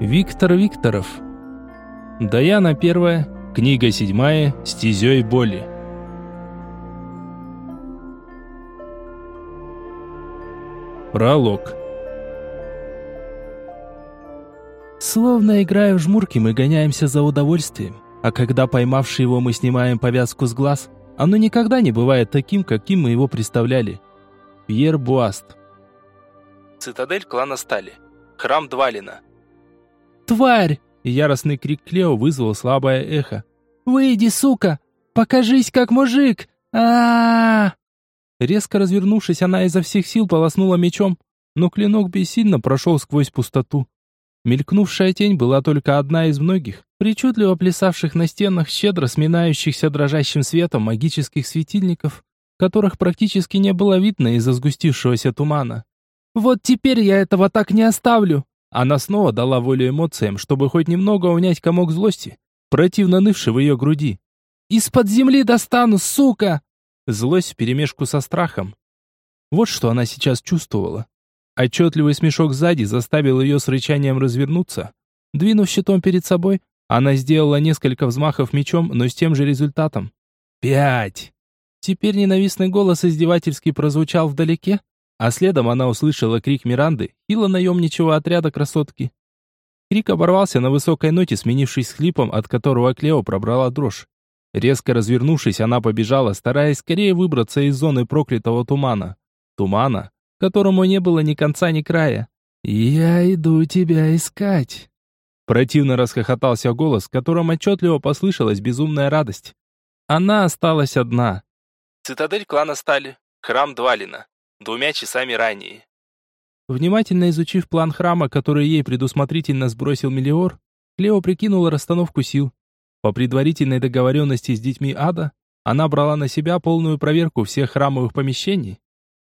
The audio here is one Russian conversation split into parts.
Виктор Викторов. Даяна первая, книга седьмая, стезей боли. Пролог. Словно играя в жмурки, мы гоняемся за удовольствием, а когда поймавший его мы снимаем повязку с глаз, оно никогда не бывает таким, каким мы его представляли. Пьер Буаст. Цитадель клана Стали. Храм Двалина. «Тварь!» Яростный крик Клео вызвал слабое эхо. «Выйди, сука! Покажись, как мужик! а, -а, -а Резко развернувшись, она изо всех сил полоснула мечом, но клинок бессильно прошел сквозь пустоту. Мелькнувшая тень была только одна из многих, причудливо плясавших на стенах, щедро сминающихся дрожащим светом магических светильников, которых практически не было видно из-за сгустившегося тумана. «Вот теперь я этого так не оставлю!» Она снова дала волю эмоциям, чтобы хоть немного унять комок злости, противно нывший в ее груди. «Из-под земли достану, сука!» Злость вперемешку со страхом. Вот что она сейчас чувствовала. Отчетливый смешок сзади заставил ее с рычанием развернуться. Двинув щитом перед собой, она сделала несколько взмахов мечом, но с тем же результатом. «Пять!» Теперь ненавистный голос издевательски прозвучал вдалеке, а следом она услышала крик Миранды, хило наемничего отряда красотки. Крик оборвался на высокой ноте, сменившись хлипом, от которого Клео пробрала дрожь. Резко развернувшись, она побежала, стараясь скорее выбраться из зоны проклятого тумана. Тумана, которому не было ни конца, ни края. «Я иду тебя искать». Противно расхохотался голос, в котором отчетливо послышалась безумная радость. Она осталась одна. Цитадель клана Стали, храм Двалина двумя часами ранее. Внимательно изучив план храма, который ей предусмотрительно сбросил Мелиор, Клео прикинула расстановку сил. По предварительной договоренности с детьми ада, она брала на себя полную проверку всех храмовых помещений,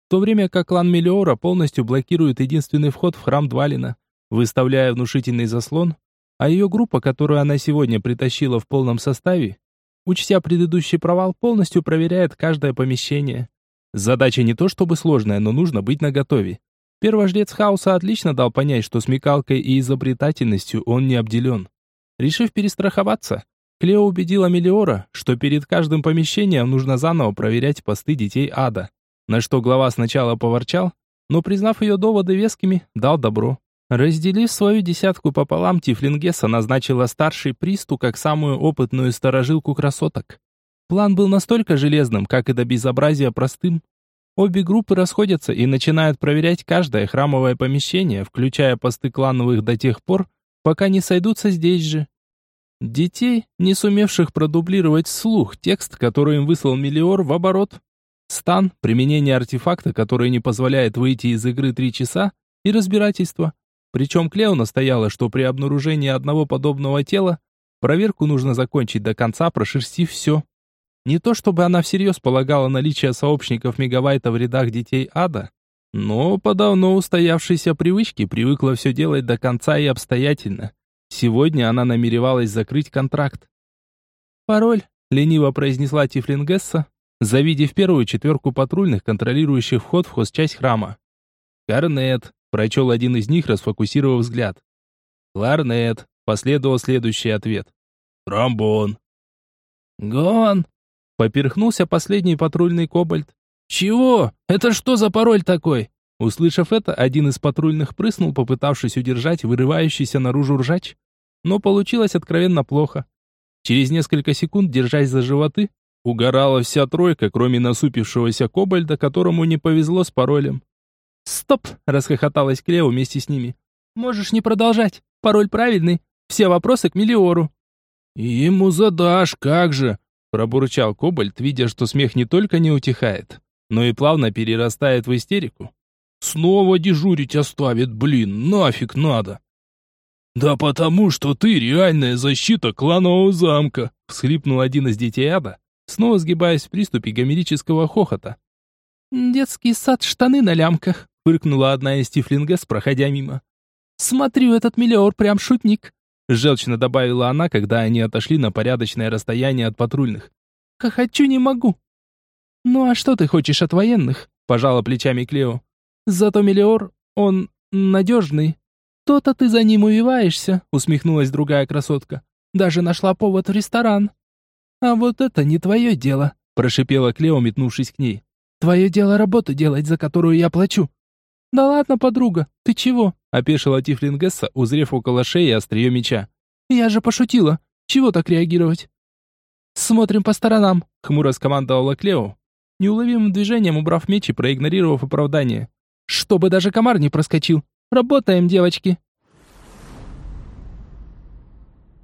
в то время как клан Мелиора полностью блокирует единственный вход в храм Двалина, выставляя внушительный заслон, а ее группа, которую она сегодня притащила в полном составе, учтя предыдущий провал, полностью проверяет каждое помещение. Задача не то чтобы сложная, но нужно быть наготове. Первождец хаоса отлично дал понять, что смекалкой и изобретательностью он не обделен. Решив перестраховаться, Клео убедила Мелиора, что перед каждым помещением нужно заново проверять посты детей ада. На что глава сначала поворчал, но, признав ее доводы вескими, дал добро. Разделив свою десятку пополам, Тифлингеса назначила старший Присту как самую опытную сторожилку красоток. План был настолько железным, как и до безобразия простым. Обе группы расходятся и начинают проверять каждое храмовое помещение, включая посты клановых до тех пор, пока не сойдутся здесь же. Детей, не сумевших продублировать вслух текст, который им выслал Мелиор, в оборот. Стан, применение артефакта, который не позволяет выйти из игры три часа, и разбирательство. Причем Клео настояла, что при обнаружении одного подобного тела проверку нужно закончить до конца, прошерстив все. Не то чтобы она всерьез полагала наличие сообщников Мегавайта в рядах детей ада, но по давно устоявшейся привычке привыкла все делать до конца и обстоятельно. Сегодня она намеревалась закрыть контракт. «Пароль», — лениво произнесла Тифлингесса, завидев первую четверку патрульных, контролирующих вход в хозчасть храма. «Корнет», — прочел один из них, расфокусировав взгляд. «Кларнет», — последовал следующий ответ. «Тромбон». «Гон», Поперхнулся последний патрульный кобальт. «Чего? Это что за пароль такой?» Услышав это, один из патрульных прыснул, попытавшись удержать вырывающийся наружу ржач, но получилось откровенно плохо. Через несколько секунд, держась за животы, угорала вся тройка, кроме насупившегося кобальда, которому не повезло с паролем. «Стоп!» — расхохоталась Клео вместе с ними. «Можешь не продолжать. Пароль правильный. Все вопросы к Миллиору». «Ему задашь, как же!» Пробурчал Кобальт, видя, что смех не только не утихает, но и плавно перерастает в истерику. «Снова дежурить оставит, блин, нафиг надо!» «Да потому, что ты реальная защита кланового замка!» всхлипнул один из детей ада, снова сгибаясь в приступе гомерического хохота. «Детский сад, штаны на лямках!» фыркнула одна из тифлингес, проходя мимо. «Смотрю, этот миллиор прям шутник!» Желчно добавила она, когда они отошли на порядочное расстояние от патрульных. «Хочу не могу». «Ну а что ты хочешь от военных?» Пожала плечами Клео. «Зато Мелиор, он надежный». «То-то ты за ним увиваешься», — усмехнулась другая красотка. «Даже нашла повод в ресторан». «А вот это не твое дело», — прошипела Клео, метнувшись к ней. «Твое дело работу делать, за которую я плачу». «Да ладно, подруга, ты чего?» — опешила Тифлингесса, узрев около шеи острие меча. «Я же пошутила. Чего так реагировать?» «Смотрим по сторонам», — хмуро скомандовала Клео, неуловимым движением убрав меч и проигнорировав оправдание. «Чтобы даже комар не проскочил. Работаем, девочки!»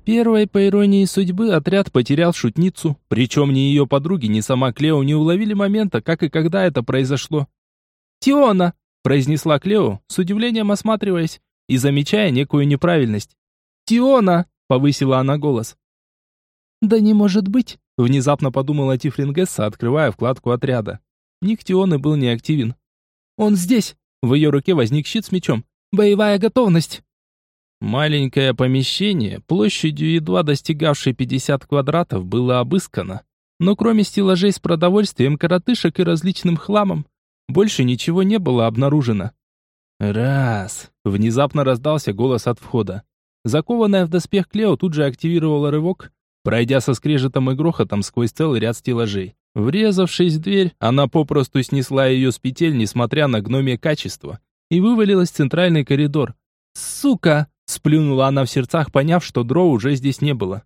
Первой, по иронии судьбы, отряд потерял шутницу, причем ни ее подруги, ни сама Клео не уловили момента, как и когда это произошло. «Тиона!» – произнесла Клео, с удивлением осматриваясь и замечая некую неправильность. «Тиона!» – повысила она голос. «Да не может быть!» – внезапно подумала Тифлингесса, открывая вкладку отряда. Ник Тионы был неактивен. «Он здесь!» В ее руке возник щит с мечом. «Боевая готовность!» Маленькое помещение, площадью едва достигавшей 50 квадратов, было обыскано. Но кроме стеллажей с продовольствием, коротышек и различным хламом, больше ничего не было обнаружено. «Раз!» — внезапно раздался голос от входа. Закованная в доспех Клео тут же активировала рывок, пройдя со скрежетом и грохотом сквозь целый ряд стеллажей. Врезавшись в дверь, она попросту снесла ее с петель, несмотря на гномие качество, и вывалилась в центральный коридор. «Сука!» Сплюнула она в сердцах, поняв, что дроу уже здесь не было.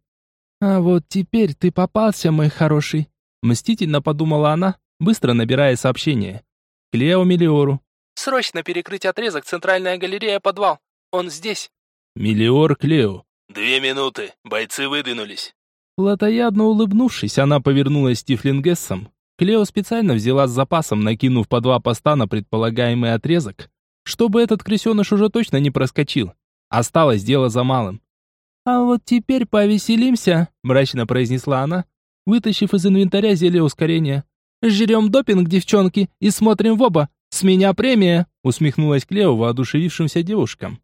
«А вот теперь ты попался, мой хороший», — мстительно подумала она, быстро набирая сообщение. «Клео Мелиору». «Срочно перекрыть отрезок, центральная галерея, подвал. Он здесь». «Мелиор Клео». «Две минуты, бойцы выдвинулись». Платоядно улыбнувшись, она повернулась с Тифлингессом. Клео специально взяла с запасом, накинув по два поста на предполагаемый отрезок, чтобы этот крысеныш уже точно не проскочил. Осталось дело за малым. «А вот теперь повеселимся», — мрачно произнесла она, вытащив из инвентаря зелье ускорения. «Жрем допинг, девчонки, и смотрим в оба. С меня премия!» — усмехнулась Клео воодушевившимся девушкам.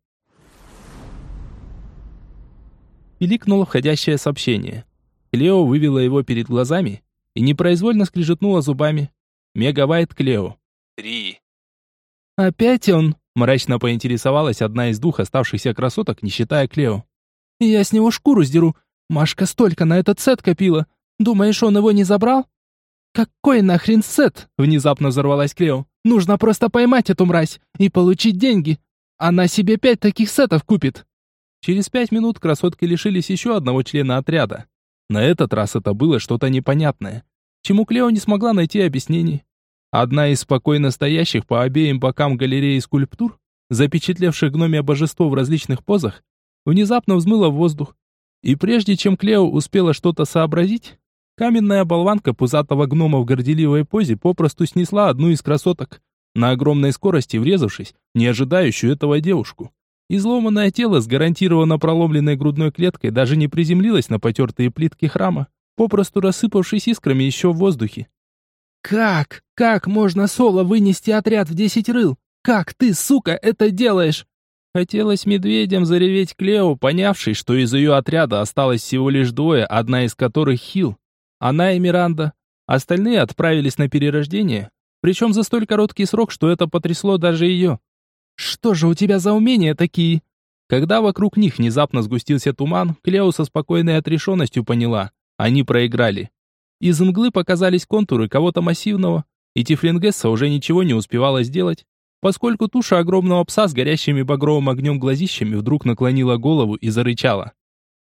Пиликнуло входящее сообщение. Клео вывела его перед глазами и непроизвольно скрежетнула зубами. Мегавайт Клео. «Три». «Опять он?» Мрачно поинтересовалась одна из двух оставшихся красоток, не считая Клео. «Я с него шкуру сдеру. Машка столько на этот сет копила. Думаешь, он его не забрал?» «Какой нахрен сет?» — внезапно взорвалась Клео. «Нужно просто поймать эту мразь и получить деньги. Она себе пять таких сетов купит». Через пять минут красотки лишились еще одного члена отряда. На этот раз это было что-то непонятное, чему Клео не смогла найти объяснений. Одна из спокойно стоящих по обеим бокам галереи скульптур, запечатлевших гномия божество в различных позах, внезапно взмыла в воздух. И прежде чем Клео успела что-то сообразить, каменная болванка пузатого гнома в горделивой позе попросту снесла одну из красоток, на огромной скорости врезавшись, не ожидающую этого девушку. Изломанное тело с гарантированно проломленной грудной клеткой даже не приземлилось на потертые плитки храма, попросту рассыпавшись искрами еще в воздухе. «Как? Как можно соло вынести отряд в десять рыл? Как ты, сука, это делаешь?» Хотелось медведям зареветь Клео, понявший, что из ее отряда осталось всего лишь двое, одна из которых Хил. Она и Миранда. Остальные отправились на перерождение, причем за столь короткий срок, что это потрясло даже ее. «Что же у тебя за умения такие?» Когда вокруг них внезапно сгустился туман, Клео со спокойной отрешенностью поняла. Они проиграли. Из мглы показались контуры кого-то массивного, и Тифлингесса уже ничего не успевала сделать, поскольку туша огромного пса с горящими багровым огнем глазищами вдруг наклонила голову и зарычала.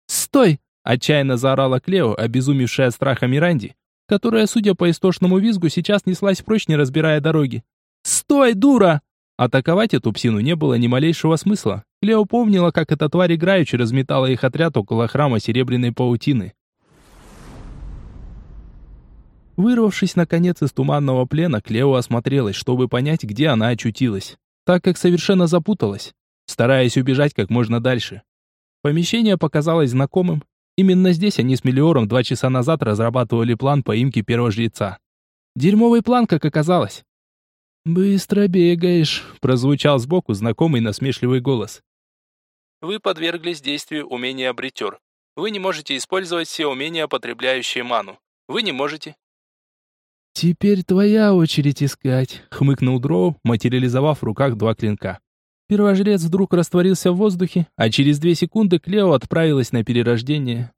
«Стой!» – отчаянно заорала Клео, обезумевшая от страха Миранди, которая, судя по истошному визгу, сейчас неслась прочь, не разбирая дороги. «Стой, дура!» Атаковать эту псину не было ни малейшего смысла. Клео помнила, как эта тварь играючи разметала их отряд около храма Серебряной Паутины. Вырвавшись, наконец, из туманного плена, Клео осмотрелась, чтобы понять, где она очутилась, так как совершенно запуталась, стараясь убежать как можно дальше. Помещение показалось знакомым. Именно здесь они с Мелиором два часа назад разрабатывали план поимки первого жреца. Дерьмовый план, как оказалось. «Быстро бегаешь», — прозвучал сбоку знакомый насмешливый голос. Вы подверглись действию умения бритер. Вы не можете использовать все умения, потребляющие ману. Вы не можете. «Теперь твоя очередь искать», — хмыкнул Дроу, материализовав в руках два клинка. Первожрец вдруг растворился в воздухе, а через две секунды Клео отправилась на перерождение.